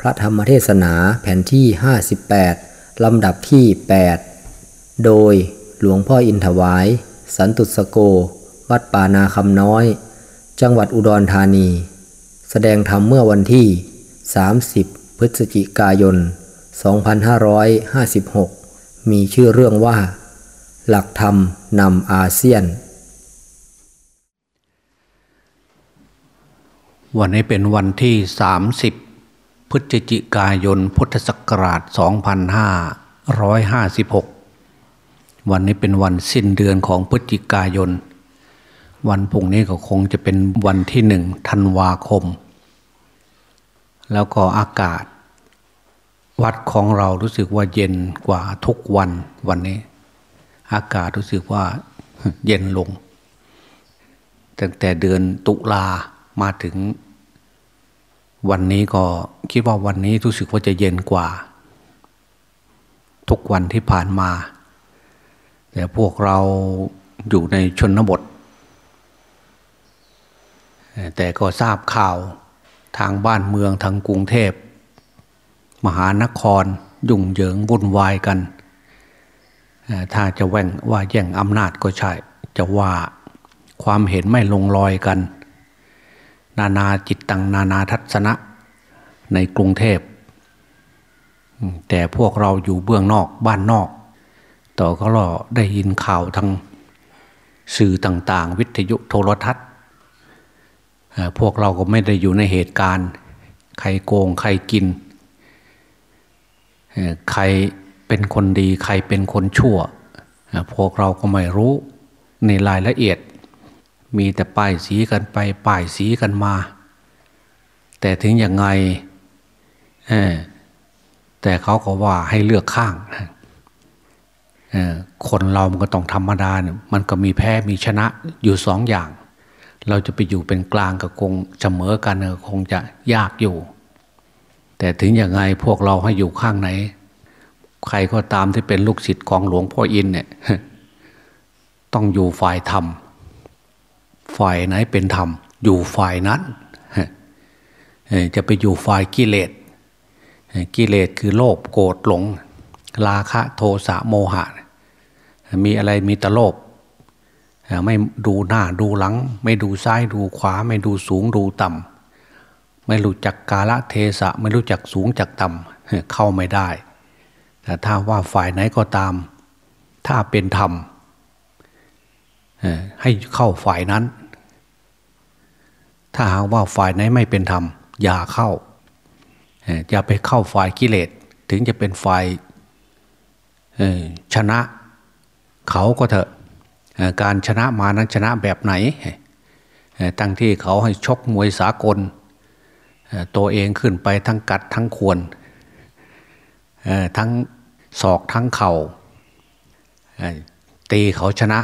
พระธรรมเทศนาแผ่นที่ 58 ลำดับที่ 8 โดยหลวงพ่ออินถวาย สันตุสโก วัดป่านาคำน้อย จังหวัดอุดรธานี แสดงธรรมเมื่อวันที่ 30 พฤศจิกายน 2556 มีชื่อเรื่องว่า หลักธรรมนำอาเซียน วันนี้เป็นวันที่ 30 พฤศจิกายนพุทธศักราช 2556 วันนี้เป็นวันสิ้นเดือนของพฤศจิกายน วันพุ่งนี้ก็คงจะเป็นวันที่หนึ่งธันวาคม แล้วก็อากาศ วัดของเรารู้สึกว่าเย็นกว่าทุกวันวันนี้ อากาศรู้สึกว่าเย็นลงตั้งแต่เดือนตุลามาถึง วันนี้ก็คิดว่าวันนี้รู้สึกว่าจะเย็นกว่า ทุกวันที่ผ่านมา แต่พวกเราอยู่ในชนบท แต่ก็ทราบข่าวทางบ้านเมืองทางกรุงเทพ มหานครยุ่งเหยิงวุ่นวายกัน ถ้าจะแว่งว่าแย่งอำนาจก็ใช่ จะว่าความเห็นไม่ลงรอยกัน นานาจิตตังนานาทัศนะในกรุงเทพ แต่พวกเราอยู่เบื้องนอกบ้านนอก ต่อก็รอได้ยินข่าวทางสื่อต่างๆ วิทยุโทรทัศน์พวกเราก็ไม่ได้อยู่ในเหตุการณ์ ใครโกงใครกิน ใครเป็นคนดี ใครเป็นคนชั่ว พวกเราก็ไม่รู้ในรายละเอียด มีแต่ป้ายสีกันไปป้ายสีกันมา แต่ถึงอย่างไงแต่เขาก็ว่าให้เลือกข้างคนเรามันก็ต้องธรรมดาเนี่ยมันก็มีแพ้มีชนะอยู่สองอย่าง เราจะไปอยู่เป็นกลางกับคงเสมอกันคงจะยากอยู่ แต่ถึงอย่างไงพวกเราให้อยู่ข้างไหน ใครก็ตามที่เป็นลูกศิษย์ของหลวงพ่ออินเนี่ยต้องอยู่ฝ่ายธรรม ฝ่ายไหนเป็นธรรม อยู่ฝ่ายนั้นจะไปอยู่ฝ่ายกิเลสกิเลสคือโลภโกรธหลง ราคะโทสะโมหะ มีอะไรมีต่โลภไม่ดูหน้าดูหลัง ไม่ดูซ้ายดูขวา ไม่ดูสูงดูต่ำไม่รู้จักกาละเทศะไม่รู้จักสูงจักต่ำเข้าไม่ได้ แต่ถ้าว่าฝ่ายไหนก็ตาม ถ้าเป็นธรรม ให้เข้าฝ่ายนั้น ถ้าหากว่าฝ่ายไหนไม่เป็นธรรม อย่าเข้าอย่าไปเข้าฝ่ายกิเลส ถึงจะเป็นฝ่ายชนะเขาก็เถอะการชนะมานั้นชนะแบบไหน ตั้งที่เขาให้ชกมวยสากล ตัวเองขึ้นไปทั้งกัดทั้งควร ทั้งศอกทั้งเข่าตีเขาชนะ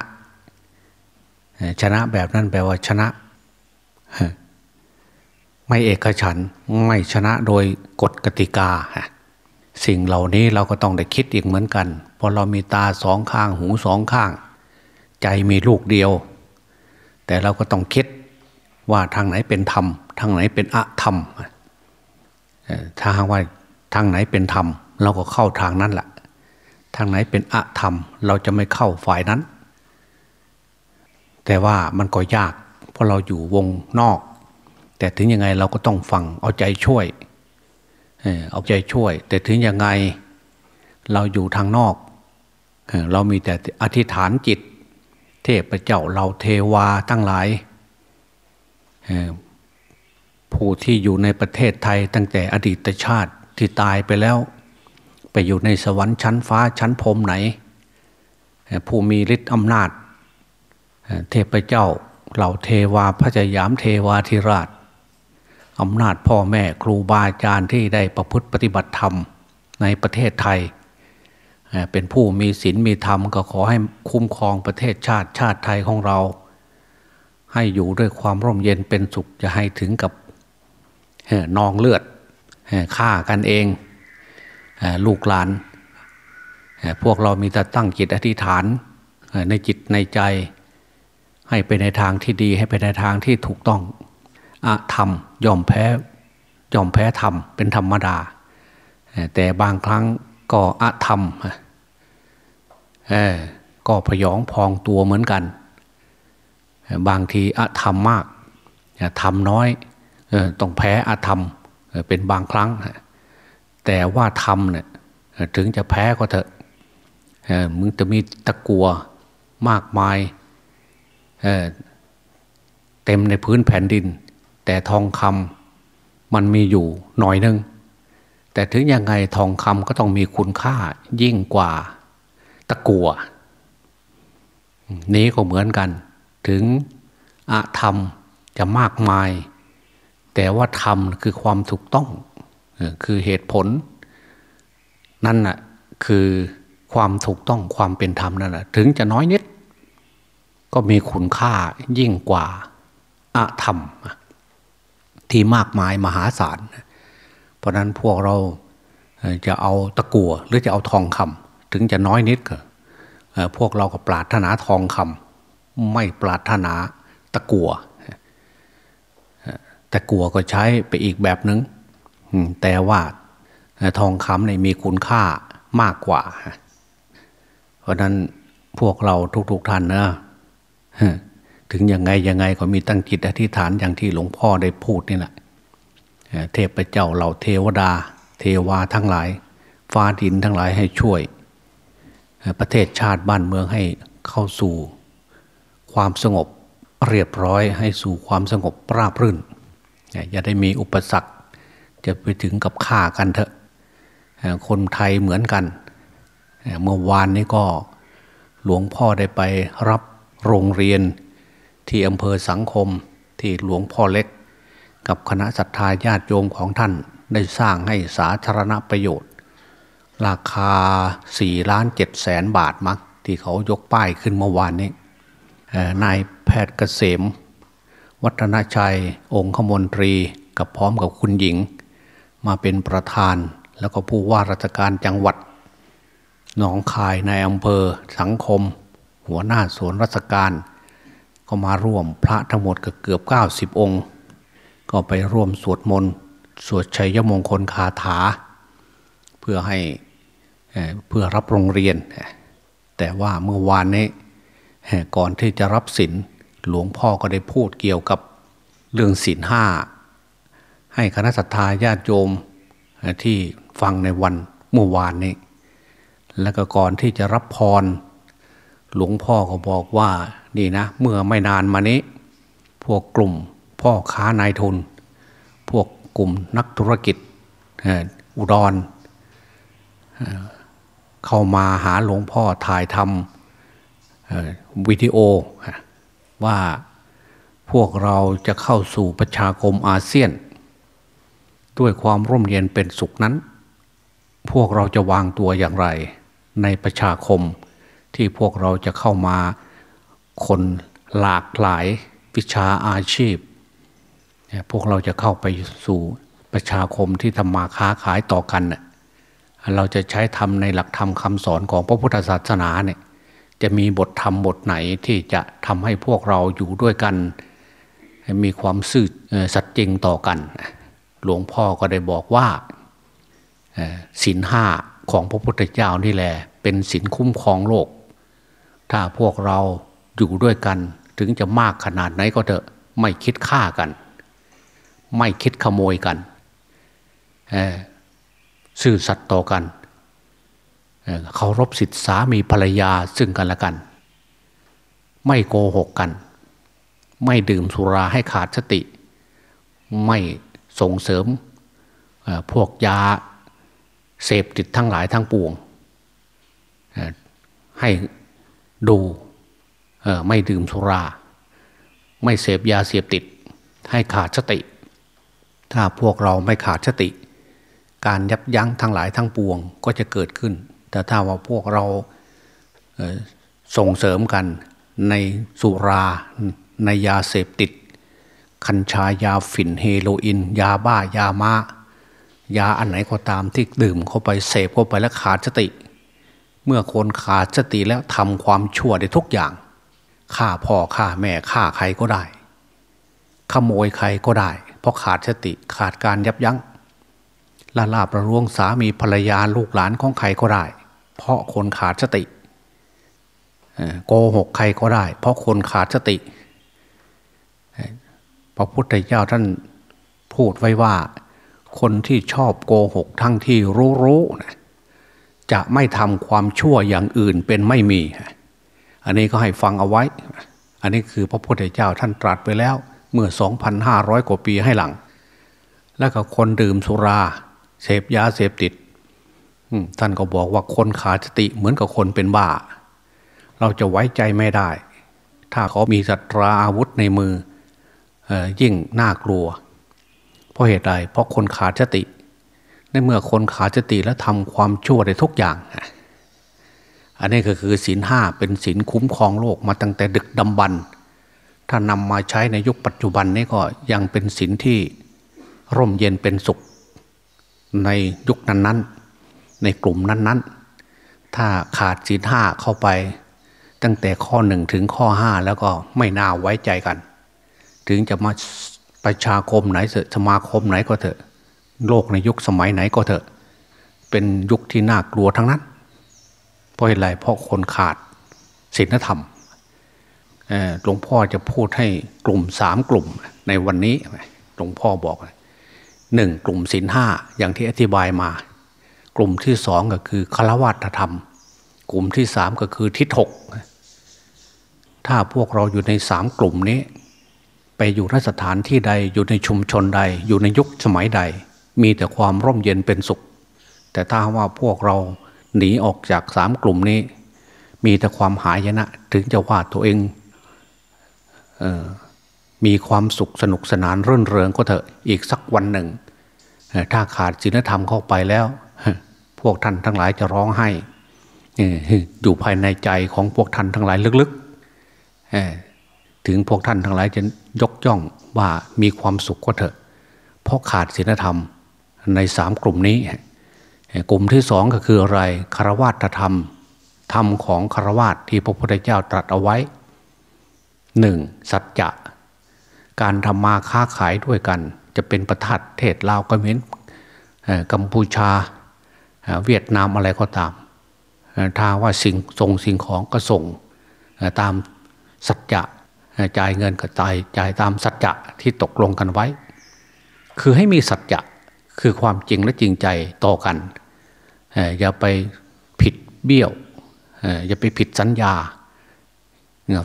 ชนะแบบนั้นแปลว่าชนะ ไม่เอกฉันไม่ชนะโดยกฎกติกา สิ่งเหล่านี้เราก็ต้องได้คิดอีกเหมือนกันเพราะเรามีตาสองข้างหูสองข้าง ใจมีลูกเดียว แต่เราก็ต้องคิดว่าทางไหนเป็นธรรม ทางไหนเป็นอะธรรมถ้าหากว่าทางไหนเป็นธรรม เราก็เข้าทางนั้นแหละทางไหนเป็นอะธรรม เราจะไม่เข้าฝ่ายนั้น แต่ว่ามันก็ยากเพราะเราอยู่วงนอก แต่ถึงยังไงเราก็ต้องฟังเอาใจช่วยเอาใจช่วย แต่ถึงยังไงเราอยู่ทางนอก เรามีแต่อธิษฐานจิต เทพเจ้าเราเทวาตั้งหลายผู้ที่อยู่ในประเทศไทยตั้งแต่อดีตชาติที่ตายไปแล้ว ไปอยู่ในสวรรค์ชั้นฟ้าชั้นพรมไหน ผู้มีฤทธิ์อำนาจ เทพเจ้าเหล่าเทวาพระจยามเทวาธิราชอำนาจพ่อแม่ครูบาอาจารย์ที่ได้ประพฤติปฏิบัติธรรมในประเทศไทย เป็นผู้มีศีลมีธรรมก็ขอให้คุ้มครองประเทศชาติชาติไทยของเรา ให้อยู่ด้วยความร่มเย็นเป็นสุขจะให้ถึงกับนองเลือดฆ่ากันเองลูกหลาน พวกเรามีแต่ตั้งจิตอธิษฐานในจิตในใจ ให้ไปในทางที่ดีให้ไปในทางที่ถูกต้องอะธรรมยอมแพ้ยอมแพ้ธรรมเป็นธรรมดา แต่บางครั้งก็อธรรมก็พยองพองตัวเหมือนกัน บางทีอธรรมมากทำน้อยต้องแพ้อธรรมเป็นบางครั้ง แต่ว่าธรรมเนี่ยถึงจะแพ้ก็เถอะมึงจะมีตะกัวมากมาย เเต็มในพื้นแผ่นดิน แต่ทองคำมันมีอยู่หน่อยนึง แต่ถึงยังไงทองคำก็ต้องมีคุณค่ายิ่งกว่าตะกัวนี้ก็เหมือนกัน ถึงอะธรรมจะมากมาย แต่ว่าธรรมคือความถูกต้อง คือเหตุผล นั่นน่ะคือความถูกต้องความเป็นธรรมนั่นแหะถึงจะน้อยนิด ก็มีคุณค่ายิ่งกว่าอะธรรม ที่มากมายมหาศาล เพราะนั้นพวกเราจะเอาตะกั่วหรือจะเอาทองคำถึงจะน้อยนิดก็พวกเราก็ปรารถนาทองคำไม่ปรารถนาตะกั่วตะกั่วก็ใช้ไปอีกแบบหนึง่งแต่ว่าทองคำในมีคุณค่ามากกว่า เพราะนั้นพวกเราทุกๆทท่านนะ ถึงยังไงยังไงก็มีตั้งจิตอธิษฐานอย่างที่หลวงพ่อได้พูดนี่แหละเทพเจ้าเหล่าเทวดา เทวาทั้งหลาย ฟ้าดินทั้งหลายให้ช่วย ประเทศชาติบ้านเมืองให้เข้าสู่ ความสงบเรียบร้อยให้สู่ความสงบราบรื่น อย่าได้มีอุปสรรค จะไปถึงกับฆ่ากันเถอะ คนไทยเหมือนกัน เมื่อวานนี้ก็หลวงพ่อได้ไปรับ โรงเรียนที่อำเภอสังคมที่หลวงพ่อเล็ก กับคณะศรัทธาญาติโยมของท่านได้สร้างให้สาธารณประโยชน์ ราคา4ล้านเจ็ดแสนบาทมักที่เขายกป้ายขึ้นเมื่อวานนี้นายแพทย์เกษม วัฒนชัย องคมนตรีกับพร้อมกับคุณหญิง มาเป็นประธานแล้วก็ผู้ว่าราชการจังหวัด หนองคายในอำเภอสังคม หัวหน้าสวนราชการ ก็มาร่วมพระทั้งหมดก็เกือบเก้าสิบองค์ ก็ไปร่วมสวดมนต์สวดชัยมงคลคาถา เพื่อให้เพื่อรับโรงเรียน แต่ว่าเมื่อวานนี้ก่อนที่จะรับศีลหลวงพ่อก็ได้พูดเกี่ยวกับเรื่องศีลห้าให้คณะสัตยาญาติโยมที่ฟังในวันเมื่อวานนี้ แล้วก็ก่อนที่จะรับพร หลวงพ่อก็บอกว่านี่นะ เมื่อไม่นานมานี้ พวกกลุ่มพ่อค้านายทุน พวกกลุ่มนักธุรกิจอุดรเข้ามาหาหลวงพ่อถ่ายทำวิดีโอ ว่าพวกเราจะเข้าสู่ประชาคมอาเซียน ด้วยความร่มเย็นเป็นสุขนั้น พวกเราจะวางตัวอย่างไรในประชาคม ที่พวกเราจะเข้ามาคนหลากหลายวิชาอาชีพ พวกเราจะเข้าไปสู่ประชาคมที่ทำมาค้าขายต่อกัน เราจะใช้ทำในหลักธรรมคำสอนของพระพุทธศาสนาเนี่ยจะมีบทธรรมบทไหนที่จะทำให้พวกเราอยู่ด้วยกัน มีความซื่อสัตย์จริงต่อกัน หลวงพ่อก็ได้บอกว่าศีลห้าของพระพุทธเจ้านี่แหละเป็นศีลคุ้มครองโลก ถ้าพวกเราอยู่ด้วยกัน ถึงจะมากขนาดไหนก็เถอะไม่คิดฆ่ากัน ไม่คิดขโมยกันซื่อสัตย์ต่อกันเคารพสิทธิสามีภรรยาซึ่งกันและกัน ไม่โกหกกัน ไม่ดื่มสุราให้ขาดสติ ไม่ส่งเสริมพวกยาเสพติดทั้งหลายทั้งปวงให้ ดูไม่ดื่มสุรา ไม่เสพยาเสพติด ให้ขาดสติ ถ้าพวกเราไม่ขาดสติ การยับยั้งทั้งหลายทั้งปวงก็จะเกิดขึ้น แต่ถ้าว่าพวกเราส่งเสริมกันในสุราในยาเสพติด คัญชายาฝิ่นเฮโรอีนยาบ้ายามายาอันไหนก็ตามที่ดื่มเข้าไปเสพเข้าไปแล้วขาดสติ เมื่อคนขาดสติแล้วทำความชั่วได้ทุกอย่างฆ่าพ่อฆ่าแม่ฆ่าใครก็ได้ ขโมยใครก็ได้ เพราะขาดสติขาดการยับยัง้งลาลาบระร่วงสามีภรรยาลูกหลานของใครก็ได้ เพราะคนขาดสติโกหกใครก็ได้ เพราะคนขาดสติ พระพุทธเจ้าท่านพูดไว้ว่า คนที่ชอบโกหกทั้งที่รู้รู้นะ จะไม่ทำความชั่วอย่างอื่นเป็นไม่มี อันนี้ก็ให้ฟังเอาไว้ อันนี้คือพระพุทธเจ้าท่านตรัสไปแล้วเมื่อ 2,500 กว่าปีให้หลัง แล้วก็คนดื่มสุรา เสพยาเสพติดท่านก็บอกว่าคนขาดสติเหมือนกับคนเป็นบ้า เราจะไว้ใจไม่ได้ ถ้าเขามีสัตราอาวุธในมือยิ่งน่ากลัว เพราะเหตุใดเพราะคนขาดสติ ในเมื่อคนขาดสติแล้วทำความชั่วในทุกอย่าง อันนี้ก็คือศีลห้าเป็นศีลคุ้มครองโลกมาตั้งแต่ดึกดำบรรถ้านำมาใช้ในยุคปัจจุบันนี้ก็ยังเป็นศีลที่ร่มเย็นเป็นสุข ในยุคนั้นๆ ในกลุ่มนั้นๆ ถ้าขาดศีลห้าเข้าไป ตั้งแต่ข้อหนึ่งถึงข้อห้าแล้วก็ไม่น่าไว้ใจกัน ถึงจะมาประชาคมไหนเถอะสมาคมไหนก็เถอะ โลกในยุคสมัยไหนก็เถอะ เป็นยุคที่น่ากลัวทั้งนั้น เพราะอะไรเพราะคนขาดศีลธรรมหลวงพ่อจะพูดให้กลุ่มสามกลุ่มในวันนี้หลวงพ่อบอกหนึ่งกลุ่มศีลห้าอย่างที่อธิบายมา กลุ่มที่สองก็คือคาวัตธรรม กลุ่มที่สามก็คือทิฏฐกถ้าพวกเราอยู่ในสามกลุ่มนี้ ไปอยู่นสถานที่ใดอยู่ในชุมชนใด อยู่ในยุคสมัยใด มีแต่ความร่มเย็นเป็นสุข แต่ถ้าว่าพวกเราหนีออกจากสามกลุ่มนี้ มีแต่ความหายนะถึงจะว่าตัวเองเออมีความสุขสนุกสนานรื่นเริงก็เถอะอีกสักวันหนึ่ง ถ้าขาดศีลธรรมเข้าไปแล้ว พวกท่านทั้งหลายจะร้องไห้อยู่ภายในใจของพวกท่านทั้งหลายลึกๆถึงพวกท่านทั้งหลายจะยกย่องว่ามีความสุขก็เถอะเพราะขาดศีลธรรม ในสามกลุ่มนี้ กลุ่มที่สองก็คืออะไรคารวะธรรม ธรรมของคารวะที่พระพุทธเจ้าตรัสเอาไว้หนึ่งสัจจะ การทำมาค้าขายด้วยกัน จะเป็นประทัดเทศลาวกัมพูกัมพูชาเวียดนามอะไรก็ตามถ้าว่าสิ่งส่งสิ่งของก็ส่งตามสัจจะจ่ายเงินก็จ่ายจ่ายตามสัจจะที่ตกลงกันไว้ คือให้มีสัจจะ คือความจริงและจริงใจต่อกัน อย่าไปผิดเบี้ยว อย่าไปผิดสัญญา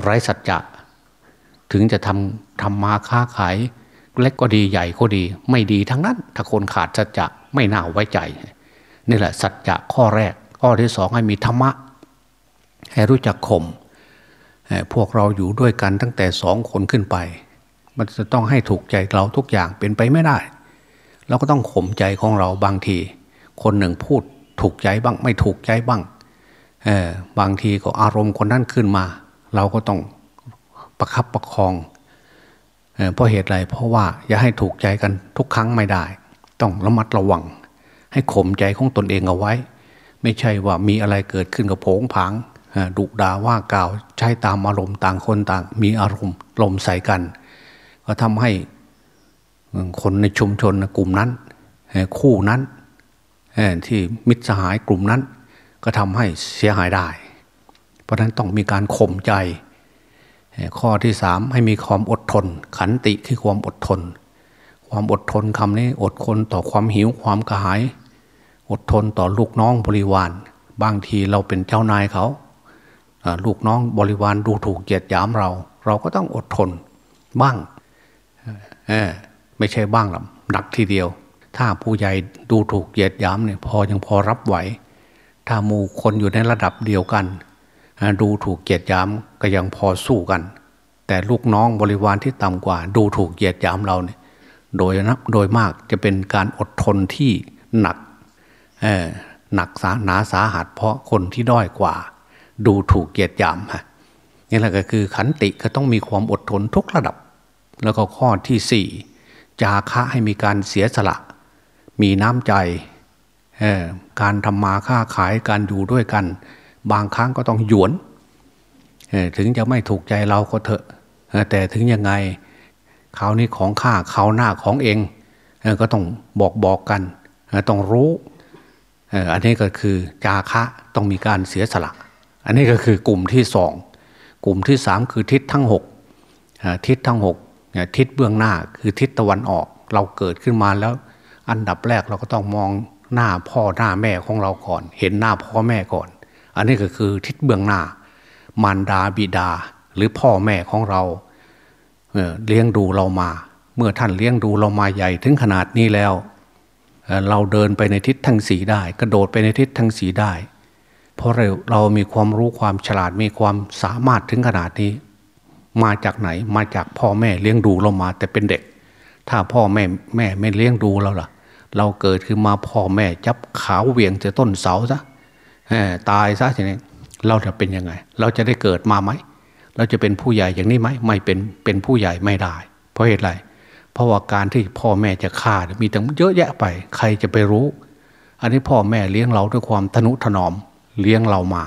ไร้สัจจะถึงจะทำทำมาค้าขายเล็กก็ดีใหญ่ก็ดี ไม่ดีทั้งนั้น ถ้าคนขาดสัจจะไม่น่าไว้ใจ นี่แหละสัจจะข้อแรก ข้อที่สองให้มีธรรมะ ให้รู้จักข่มพวกเราอยู่ด้วยกันตั้งแต่สองคนขึ้นไป มันจะต้องให้ถูกใจเราทุกอย่างเป็นไปไม่ได้ เราก็ต้องข่มใจของเราบางที คนหนึ่งพูดถูกใจบ้าง ไม่ถูกใจบ้างเออบางทีก็อารมณ์คนนั้นขึ้นมา เราก็ต้องประคับประคองเพราะเหตุไรเพราะว่าอย่าให้ถูกใจกันทุกครั้งไม่ได้ ต้องระมัดระวัง ให้ข่มใจของตนเองเอาไว้ ไม่ใช่ว่ามีอะไรเกิดขึ้นกับโผงผางดุด่าว่ากล่าวใช้ตามอารมณ์ต่างคนต่าง มีอารมณ์ลมใส่กัน ก็ทำให้ คนในชุมชนกลุ่มนั้น คู่นั้นที่มิตรสหายกลุ่มนั้น ก็ทำให้เสียหายได้ เพราะฉะนั้นต้องมีการข่มใจ ข้อที่สามให้มีความอดทน ขันติคือความอดทน ความอดทนคำนี้อดทนต่อความหิวความกระหาย อดทนต่อลูกน้องบริวาร บางทีเราเป็นเจ้านายเขา ลูกน้องบริวารดูถูกเกียดยามเรา เราก็ต้องอดทนบ้าง ไม่ใช่บ้างหรอกหนักทีเดียว ถ้าผู้ใหญ่ดูถูกเกียดยามเนี่ยพอยังพอรับไหว ถ้าหมู่คนอยู่ในระดับเดียวกัน ดูถูกเกียดยามก็ยังพอสู้กัน แต่ลูกน้องบริวารที่ต่ำกว่า ดูถูกเกียดยามเราเนี่ยโดยนับโดยมากจะเป็นการอดทนที่หนักหนักสาหนาสาหัสเพราะคนที่ด้อยกว่า ดูถูกเกียรติยามฮะนี่แหละก็คือขันติก็ต้องมีความอดทนทุกระดับ แล้วก็ข้อที่สี่ จาคะให้มีการเสียสละ มีน้ำใจการทำมาค้าขายการอยู่ด้วยกัน บางครั้งก็ต้องหยวนถึงจะไม่ถูกใจเราก็เถอะ แต่ถึงยังไงคราวนี้ของข้าคราวหน้าของเอง ก็ต้องบอกบอกกัน ต้องรู้อันนี้ก็คือจาคะต้องมีการเสียสละ อันนี้ก็คือกลุ่มที่สองกลุ่มที่สามคือทิศทั้งหกทิศทั้งหก ทิศเบื้องหน้าคือทิศตะวันออก เราเกิดขึ้นมาแล้ว อันดับแรกเราก็ต้องมองหน้าพ่อหน้าแม่ของเราก่อน เห็นหน้าพ่อแม่ก่อน อันนี้ก็คือทิศเบื้องหน้า มารดาบิดาหรือพ่อแม่ของเราเลี้ยงดูเรามา เมื่อท่านเลี้ยงดูเรามาใหญ่ถึงขนาดนี้แล้วเราเดินไปในทิศทั้งสีได้ กระโดดไปในทิศทั้งสีได้ เพราะเราเรามีความรู้ความฉลาดมีความสามารถถึงขนาดนี้ มาจากไหน มาจากพ่อแม่เลี้ยงดูเรามาแต่เป็นเด็ก ถ้าพ่อแม่แม่ไม่เลี้ยงดูเราล่ะ เราเกิดขึ้นมาพ่อแม่จับขาวเวียงจะต้นเสาซะตายซะอย่างนี้เราจะเป็นยังไง เราจะได้เกิดมาไหม เราจะเป็นผู้ใหญ่อย่างนี้ไหมไม่เป็นเป็นผู้ใหญ่ไม่ได้ เพราะเหตุไรเพราะว่าการที่พ่อแม่จะฆ่ามีตั้งเยอะแยะไป ใครจะไปรู้ อันนี้พ่อแม่เลี้ยงเราด้วยความทนุถนอมเลี้ยงเรามา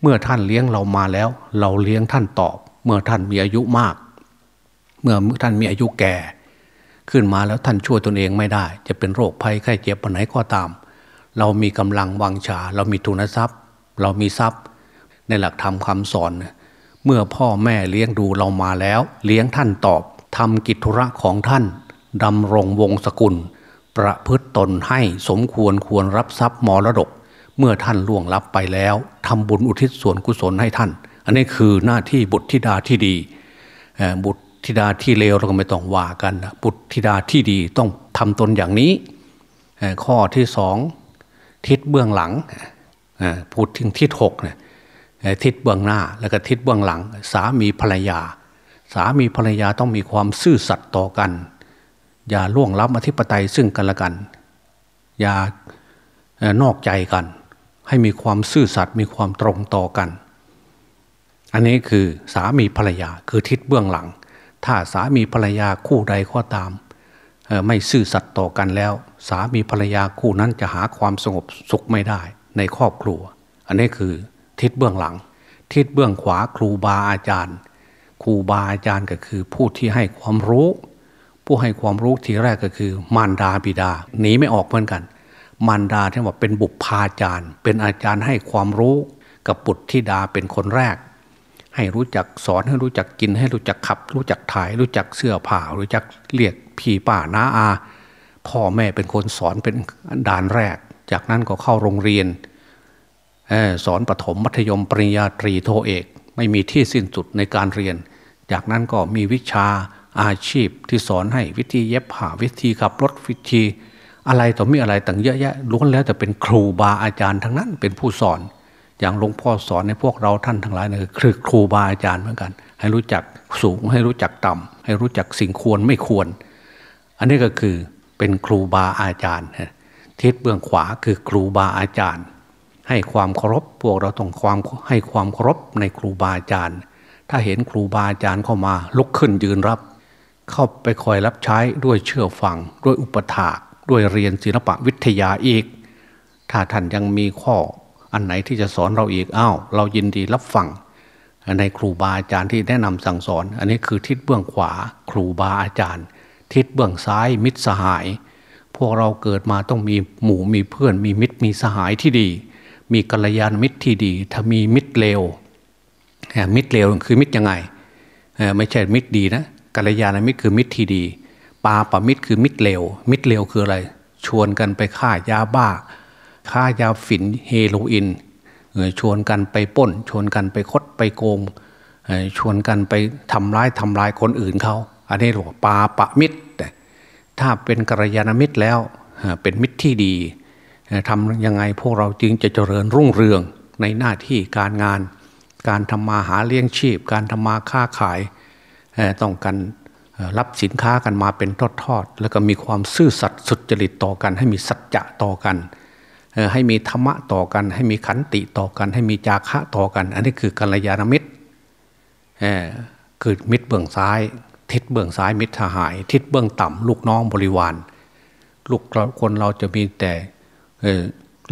เมื่อท่านเลี้ยงเรามาแล้ว เราเลี้ยงท่านตอบ เมื่อท่านมีอายุมาก เมื่อท่านมีอายุแก่ ขึ้นมาแล้วท่านช่วยตนเองไม่ได้ จะเป็นโรคภัยไข้เจ็บปัญไหนก็ตาม เรามีกำลังวังชา เรามีทุนทรัพย์ เรามีทรัพย์ ในหลักธรรมคำสอน เมื่อพ่อแม่เลี้ยงดูเรามาแล้ว เลี้ยงท่านตอบทำกิจธุระของท่านดำรงวงศกุล ประพฤตตนให้สมควรควรรับทรัพย์มรดก เมื่อท่านล่วงลับไปแล้วทำบุญอุทิศส่วนกุศลให้ท่าน อันนี้คือหน้าที่บุตรธิดาที่ดีบุตรธิดาที่เลวเราก็ไม่ต้องว่ากันบุตรธิดาที่ดีต้องทำตนอย่างนี้ ข้อที่สองทิศเบื้องหลังพูดถึงทิศหกเนี่ยทิศเบื้องหน้าแล้วก็ทิศเบื้องหลัง สามีภรรยา สามีภรรยาต้องมีความซื่อสัตย์ต่อกัน อย่าล่วงล้ำอธิปไตยซึ่งกันและกัน อย่านอกใจกัน ให้มีความซื่อสัตย์มีความตรงต่อกัน อันนี้คือสามีภรรยาคือทิศเบื้องหลัง ถ้าสามีภรรยาคู่ใดก็ตามไม่ซื่อสัตย์ต่อกันแล้ว สามีภรรยาคู่นั้นจะหาความสงบสุขไม่ได้ในครอบครัว อันนี้คือทิศเบื้องหลัง ทิศเบื้องขวาครูบาอาจารย์ ครูบาอาจารย์ก็คือผู้ที่ให้ความรู้ ผู้ให้ความรู้ทีแรกก็คือ มารดาบิดาหนีไม่ออกเหมือนกัน มารดาที่ว่าเป็นบุพพาจารย์ เป็นอาจารย์ให้ความรู้กับบุตธิดาเป็นคนแรก ให้รู้จักสอนให้รู้จักกินให้รู้จักขับ รู้จักถ่าย รู้จักเสื้อผ้ารู้จักเรียกพี่ป้าน้าอา พ่อแม่เป็นคนสอนเป็นด่านแรก จากนั้นก็เข้าโรงเรียนสอนปฐมมัธยมปริญญาตรีโทเอก ไม่มีที่สิ้นสุดในการเรียน จากนั้นก็มีวิชาอาชีพที่สอนให้วิธีเย็บผ้าวิธีขับรถวิธี อะไรต่อมีอะไรต่างเยอะแยะล้วนแล้วแต่เป็นครูบาอาจารย์ทั้งนั้นเป็นผู้สอน อย่างหลวงพ่อสอนในพวกเราท่านทั้งหลายนี่คือครูบาอาจารย์เหมือนกัน ให้รู้จักสูงให้รู้จักต่ำให้รู้จักสิ่งควรไม่ควร อันนี้ก็คือเป็นครูบาอาจารย์ทิศเบื้องขวาคือครูบาอาจารย์ ให้ความเคารพพวกเราต้องความให้ความเคารพในครูบาอาจารย์ ถ้าเห็นครูบาอาจารย์เข้ามาลุกขึ้นยืนรับ เข้าไปคอยรับใช้ด้วยเชื่อฟังด้วยอุปถากด้วยเรียนศิลปะวิทยาอีก ถ้าท่านยังมีข้อ อันไหนที่จะสอนเราอีกอ้าวเรายินดีรับฟังในครูบาอาจารย์ที่แนะนำสั่งสอน อันนี้คือทิศเบื้องขวา ครูบาอาจารย์ ทิศเบื้องซ้ายมิตรสหาย พวกเราเกิดมาต้องมีหมู่มีเพื่อน มีมิตรมีสหายที่ดี มีกัลยาณมิตรที่ดี ถ้ามีมิตรเลวมิตรเลวคือมิตรยังไงไม่ใช่มิตรดีนะกัลยาณมิตรคือมิตรที่ดี ปาปมิตรคือมิตรเลวมิตรเลวคืออะไร ชวนกันไปฆ่ายาบ้า ฆ่ายาฝิ่นเฮโรอีนชวนกันไปป้น ชวนกันไปคดไปโกงชวนกันไปทำร้ายทำลายคนอื่นเขา อันนี้เรียกว่าปาปมิตร ถ้าเป็นกัลยาณมิตรแล้วเป็นมิตรที่ดีทำยังไงพวกเราจึงจะเจริญรุ่งเรืองในหน้าที่การงาน การทำมาหาเลี้ยงชีพ การทำมาค้าขายต้องกันรับสินค้ากันมาเป็นทอดๆ แล้วก็มีความซื่อสัตย์สุจริตต่อกัน ให้มีสัจจะต่อกัน ให้มีธรรมะต่อกัน ให้มีขันติต่อกัน ให้มีจาคะต่อกัน อันนี้คือกัลยาณมิตรคือมิตรเบื้องซ้าย ทิศเบื้องซ้ายมิตรทหาย ทิศเบื้องต่ำลูกน้องบริวาร ลูกคนเราจะมีแต่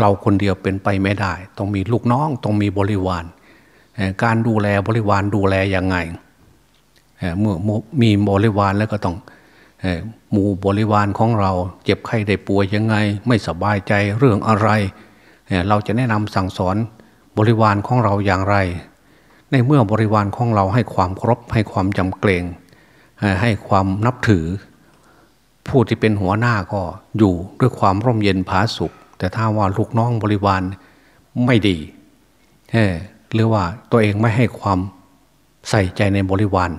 เราคนเดียวเป็นไปไม่ได้ ต้องมีลูกน้องต้องมีบริวารการดูแลบริวารดูแลยังไงเมื่อมีบริวารแล้วก็ต้อง หมู่บริวารของเรา เจ็บไข้ได้ป่วยยังไง ไม่สบายใจเรื่องอะไร เราจะแนะนำสั่งสอนบริวารของเราอย่างไร ในเมื่อบริวารของเราให้ความครบให้ความจำเกรงให้ความนับถือ ผู้ที่เป็นหัวหน้าก็อยู่ด้วยความร่มเย็นผาสุข แต่ถ้าว่าลูกน้องบริวารไม่ดีหรือว่าตัวเองไม่ให้ความใส่ใจในบริวาร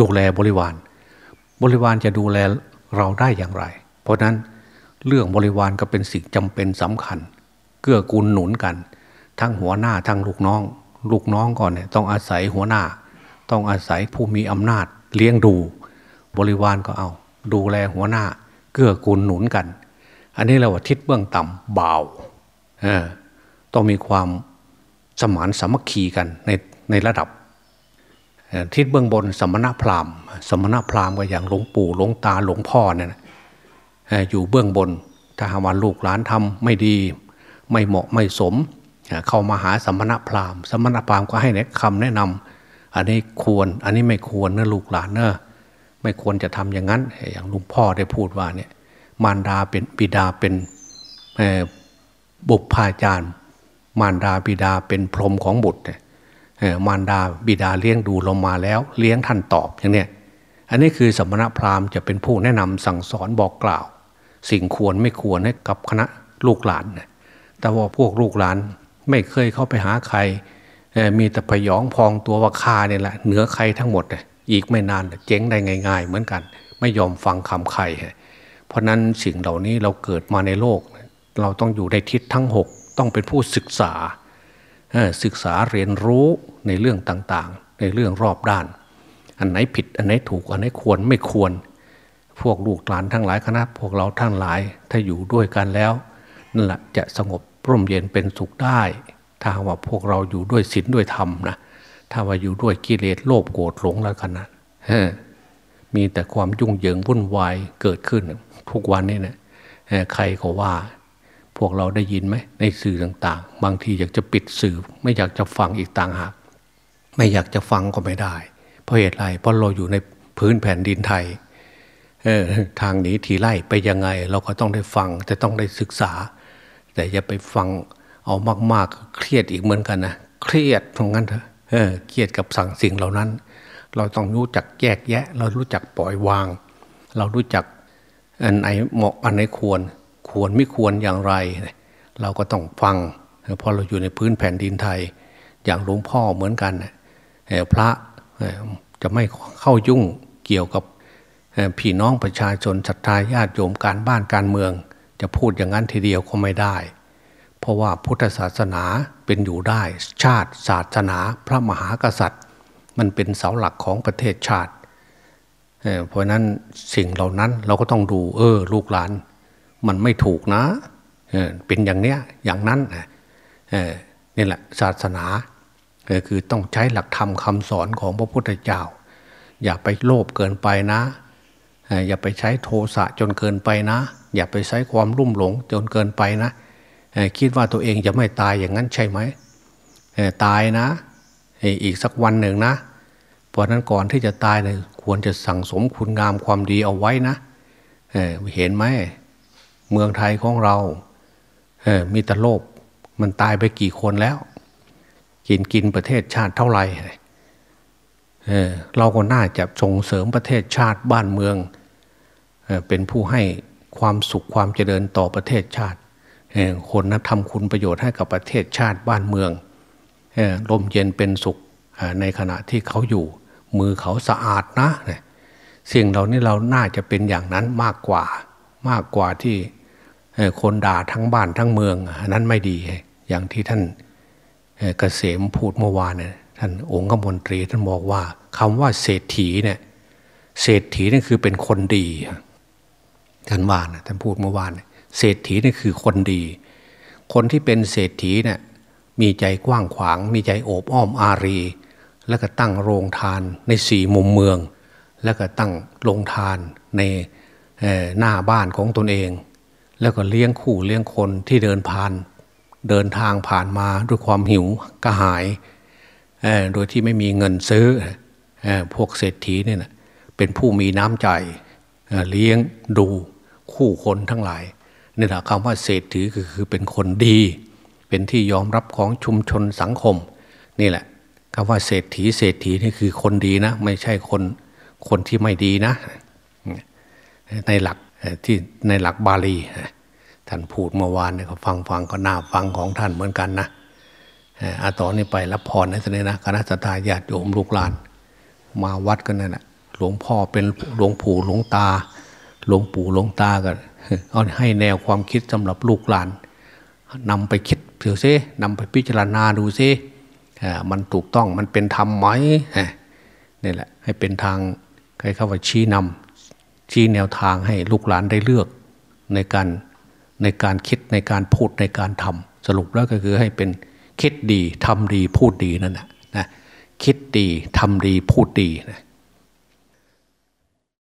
ดูแลบริวาร บริวารจะดูแลเราได้อย่างไร เพราะนั้นเรื่องบริวารก็เป็นสิ่งจำเป็นสำคัญ เกื้อกูลหนุนกัน ทั้งหัวหน้าทั้งลูกน้อง ลูกน้องก่อนเนี่ยต้องอาศัยหัวหน้า ต้องอาศัยผู้มีอำนาจเลี้ยงดู บริวารก็เอา ดูแลหัวหน้า เกื้อกูลหนุนกัน อันนี้เราว่าทิศเบื้องต่ำเบาต้องมีความสมานสามัคคีกันในในระดับ ทิศเบื้องบนสมณพราหมณ์ สมณพราหมณ์ก็อย่างหลวงปู่หลวงตาหลวงพ่อเนี่ยอยู่เบื้องบน ถ้าหาว่าลูกหลานทำไม่ดีไม่เหมาะไม่สม เข้ามาหาสมณพราหมณ์ สมณพราหมณ์ก็ให้แนะคำแนะนำอันนี้ควรอันนี้ไม่ควรนะลูกหลานเนอะไม่ควรจะทำอย่างนั้น อย่างหลวงพ่อได้พูดว่าเนี่ยมารดาเป็นบิดาเป็นบุพพาจารย์ มารดาบิดาเป็นพรหมของบุตร มารดาบิดาเลี้ยงดูเรามาแล้ว เลี้ยงท่านตอบอย่างเนี้ยอันนี้คือสมณพราหมณ์จะเป็นผู้แนะนำสั่งสอนบอกกล่าว สิ่งควรไม่ควรให้กับคณะลูกหลานนะแต่ว่าพวกลูกหลานไม่เคยเข้าไปหาใคร มีแต่พยองพองตัวว่าคาเนี่ยแหละเหนือใครทั้งหมดอีกไม่นานเจ๊งได้ง่าย ๆ เหมือนกัน ไม่ยอมฟังคำใครเพราะนั้นสิ่งเหล่านี้เราเกิดมาในโลก เราต้องอยู่ในทิศทั้งหกต้องเป็นผู้ศึกษา ศึกษาเรียนรู้ในเรื่องต่างๆ ในเรื่องรอบด้าน อันไหนผิดอันไหนถูกอันไหนควรไม่ควร พวกลูกหลานทั้งหลายคณะพวกเราทั้งหลายถ้าอยู่ด้วยกันแล้วนั่นแหละจะสงบร่มเย็นเป็นสุขได้ ถ้าว่าพวกเราอยู่ด้วยศีลด้วยธรรมนะถ้าว่าอยู่ด้วยกิเลสโลภโกรธหลงแล้วกันนะมีแต่ความยุ่งเหยิงวุ่นวายเกิดขึ้นทุกวันนี้นะใครก็ว่า พวกเราได้ยินไหมในสื่อต่างๆ บางทีอยากจะปิดสื่อ ไม่อยากจะฟังอีกต่างหาก ไม่อยากจะฟังก็ไม่ได้ เพราะเหตุไรเพราะเราอยู่ในพื้นแผ่นดินไทยออทางหนีทีไล่ไปยังไง เราก็ต้องได้ฟังจะต้องได้ศึกษา แต่อย่าไปฟังเอามากๆ เครียดอีกเหมือนกันนะเครียดตรงนั้นเถอะเออเครียดกับสั่งสิ่งเหล่านั้น เราต้องรู้จักแยกแยะ เรารู้จักปล่อยวาง เรารู้จักอันไหนเหมาะอันไหนควร ควรไม่ควรอย่างไร เราก็ต้องฟังเพราะเราอยู่ในพื้นแผ่นดินไทย อย่างหลวงพ่อเหมือนกันพระจะไม่เข้ายุ่งเกี่ยวกับพี่น้องประชาชนศรัทธาญาติโยมการบ้านการเมือง จะพูดอย่างนั้นทีเดียวก็ไม่ได้ เพราะว่าพุทธศาสนาเป็นอยู่ได้ ชาติศาสนาพระมหากษัตริย์ มันเป็นเสาหลักของประเทศชาติเพราะนั้นสิ่งเหล่านั้นเราก็ต้องดูเออลูกหลาน มันไม่ถูกนะเป็นอย่างเนี้ยอย่างนั้นนี่แหละศาสนาคือต้องใช้หลักธรรมคำสอนของพระพุทธเจ้า อย่าไปโลภเกินไปนะ อย่าไปใช้โทสะจนเกินไปนะ อย่าไปใช้ความรุ่มหลงจนเกินไปนะ คิดว่าตัวเองจะไม่ตายอย่างนั้นใช่ไหมตายนะ อีกสักวันหนึ่งนะ เพราะนั้นก่อนที่จะตายเนี่ยควรจะสั่งสมคุณงามความดีเอาไว้นะเห็นไหม เมืองไทยของเราเออมีแต่โลภมันตายไปกี่คนแล้ว กินกินประเทศชาติเท่าไหร่เออเราก็น่าจะส่งเสริมประเทศชาติบ้านเมืองเออเป็นผู้ให้ความสุขความเจริญต่อประเทศชาติเออคนนะทำคุณประโยชน์ให้กับประเทศชาติบ้านเมืองเออลมเย็นเป็นสุขในขณะที่เขาอยู่ มือเขาสะอาดนะสิ่งเหล่านี้เราน่าจะเป็นอย่างนั้นมากกว่ามากกว่าที่ คนด่าทั้งบ้านทั้งเมืองนั้นไม่ดีอย่างที่ท่านเกษมพูดเมื่อวานเนี่ยท่านองค์ขมนตรีท่านบอกว่าคำว่าเศรษฐีเนี่ยเศรษฐีนี่คือเป็นคนดีท่านว่านะท่านพูดเมื่อวานเศรษฐีนี่คือคนดี คนที่เป็นเศรษฐีเนี่ยมีใจกว้างขวาง มีใจโอบอ้อมอารี แล้วก็ตั้งโรงทานในสี่มุมเมือง แล้วก็ตั้งโรงทานในหน้าบ้านของตนเอง แล้วก็เลี้ยงคู่เลี้ยงคนที่เดินผ่าน เดินทางผ่านมาด้วยความหิวกระหาย โดยที่ไม่มีเงินซื้อพวกเศรษฐีเนี่ยนะเป็นผู้มีน้ำใจเลี้ยงดูคู่คนทั้งหลายนี่แหละคำว่าเศรษฐีก็คือเป็นคนดี เป็นที่ยอมรับของชุมชนสังคม นี่แหละคำว่าเศรษฐีเศรษฐีนี่คือคนดีนะ ไม่ใช่คนคนที่ไม่ดีนะ ในหลัก ที่ในหลักบาลีท่านพูดเมื่อวานเนี่ยเขาฟังฟังก็น่าฟังของท่านเหมือนกันนะอาต่อนนี้ไปรับพรในสนนะคณะสัตยาติโยมลูกหลาน มาวัดกันนั่นแหละหลวงพ่อเป็นหลวงปู่หลวงตา หลวงปู่หลวงตากันเอาให้แนวความคิดสำหรับลูกหลานนำไปคิดเถอะซินำไปพิจารณาดูซิมันถูกต้องมันเป็นธรรมไหมนี่แหละให้เป็นทางใครเข้าว่าชี้นำ ชี้แนวทางให้ลูกหลานได้เลือกในการในการคิดในการพูดในการทำสรุปแล้วก็คือให้เป็นคิดดีทำดีพูดดีนั่นแหละนะคิดดีทำดีพูดดีนะ